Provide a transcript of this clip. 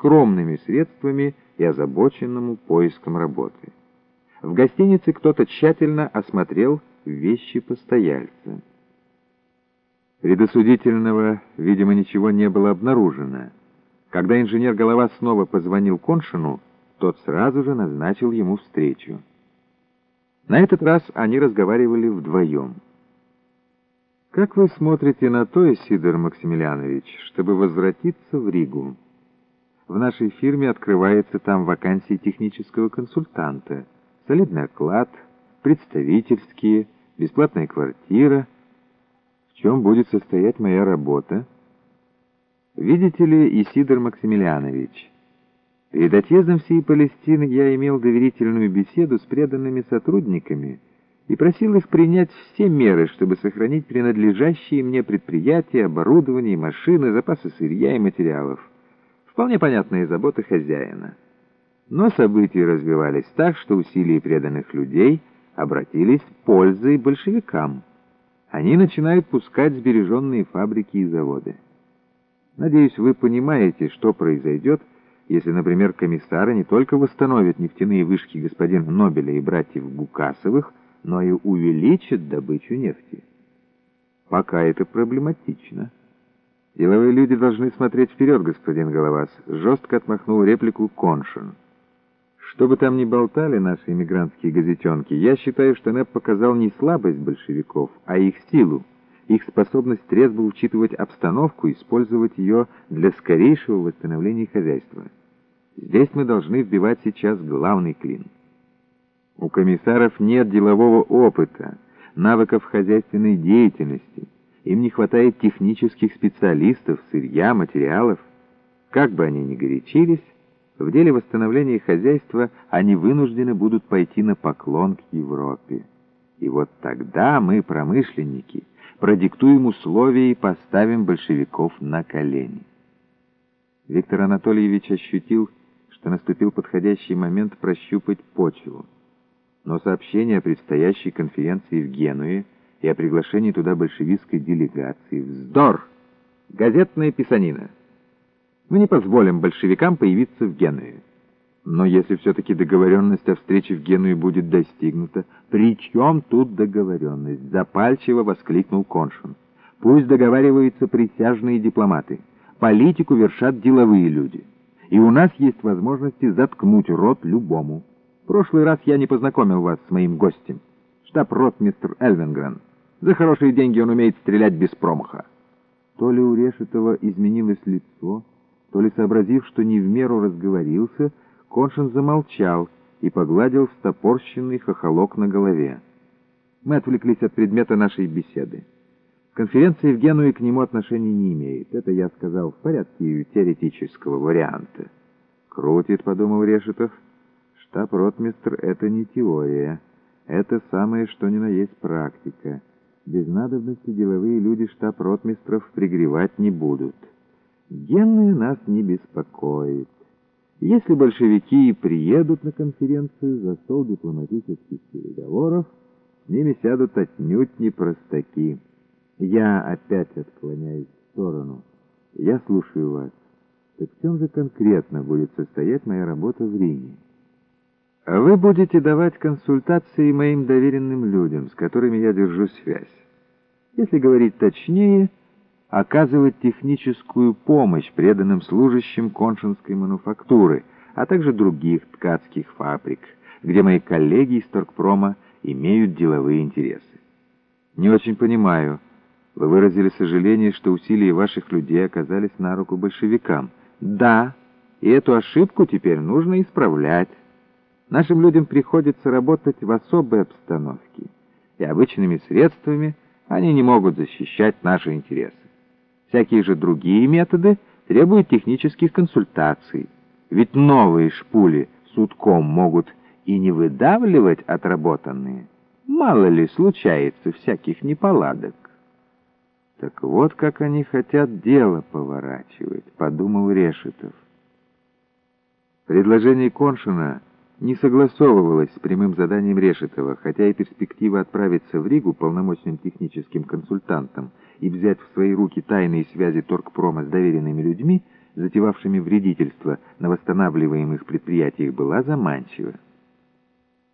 скромными средствами и озабоченному поиском работы. В гостинице кто-то тщательно осмотрел вещи постояльца. Предосудительного, видимо, ничего не было обнаружено. Когда инженер Голова снова позвонил Коншину, тот сразу же назначил ему встречу. На этот раз они разговаривали вдвоем. «Как вы смотрите на то, Сидор Максимилианович, чтобы возвратиться в Ригу? В нашей фирме открывается там вакансия технического консультанта, солидный оклад, представительские, бесплатная квартира. В чем будет состоять моя работа? Видите ли, Исидор Максимилианович, перед отъездом всей Палестины я имел доверительную беседу с преданными сотрудниками, и просил их принять все меры, чтобы сохранить принадлежащие мне предприятия, оборудование, машины, запасы сырья и материалов. Вполне понятные заботы хозяина. Но события развивались так, что усилия преданных людей обратились пользой большевикам. Они начинают пускать сбереженные фабрики и заводы. Надеюсь, вы понимаете, что произойдет, если, например, комиссары не только восстановят нефтяные вышки господина Нобеля и братьев Гукасовых, но и увеличит добычу нефти. Пока это проблематично. Деловые люди должны смотреть вперед, господин Головас. Жестко отмахнул реплику Коншин. Что бы там ни болтали наши иммигрантские газетенки, я считаю, что НЭП показал не слабость большевиков, а их силу, их способность трезво учитывать обстановку и использовать ее для скорейшего восстановления хозяйства. Здесь мы должны вбивать сейчас главный клин. У комиссаров нет делового опыта, навыков хозяйственной деятельности. Им не хватает технических специалистов, сырья, материалов. Как бы они ни горячились, в деле восстановления хозяйства они вынуждены будут пойти на поклон к Европе. И вот тогда мы, промышленники, продиктуем условия и поставим большевиков на колени. Виктор Анатольевич ощутил, что наступил подходящий момент прощупать почву но сообщение о предстоящей конференции в Генуе и о приглашении туда большевистской делегации — вздор! Газетная писанина. Мы не позволим большевикам появиться в Генуе. Но если все-таки договоренность о встрече в Генуе будет достигнута, при чем тут договоренность? Запальчиво воскликнул Коншин. Пусть договариваются присяжные дипломаты. Политику вершат деловые люди. И у нас есть возможности заткнуть рот любому прошлый раз я не познакомил вас с моим гостем. Штаб-ротмистр Эльвингрен. За хорошие деньги он умеет стрелять без промаха». То ли у Решетова изменилось лицо, то ли, сообразив, что не в меру разговорился, Коншин замолчал и погладил встопорщенный хохолок на голове. Мы отвлеклись от предмета нашей беседы. Конференция в Генуе к нему отношения не имеет. Это я сказал в порядке теоретического варианта. «Крутит», — подумал Решетов, — Штаб-ротмистр — это не теория. Это самое что ни на есть практика. Без надобности деловые люди штаб-ротмистров пригревать не будут. Генные нас не беспокоит. Если большевики приедут на конференцию за стол дипломатических переговоров, с ними сядут отнюдь не простаки. Я опять отклоняюсь в сторону. Я слушаю вас. Так в чем же конкретно будет состоять моя работа в Риме? Вы будете давать консультации моим доверенным людям, с которыми я держу связь. Если говорить точнее, оказывать техническую помощь преданным служащим коншинской мануфактуры, а также других ткацких фабрик, где мои коллеги из Торгпрома имеют деловые интересы. Не очень понимаю. Вы выразили сожаление, что усилия ваших людей оказались на руку большевикам. Да, и эту ошибку теперь нужно исправлять. Нашим людям приходится работать в особой обстановке, и обычными средствами они не могут защищать наши интересы. Всякие же другие методы требуют технических консультаций, ведь новые шпули сутком могут и не выдавливать отработанные. Мало ли случается всяких неполадок. Так вот как они хотят дело поворачивать, подумал Решетов. Предложение Коншина — не согласовывалась с прямым заданием Решетова, хотя и перспектива отправиться в Ригу полномочным техническим консультантом и взять в свои руки тайные связи торгпрома с доверенными людьми затевавшими вредительство на восстанавливаемых предприятиях, была заманчива.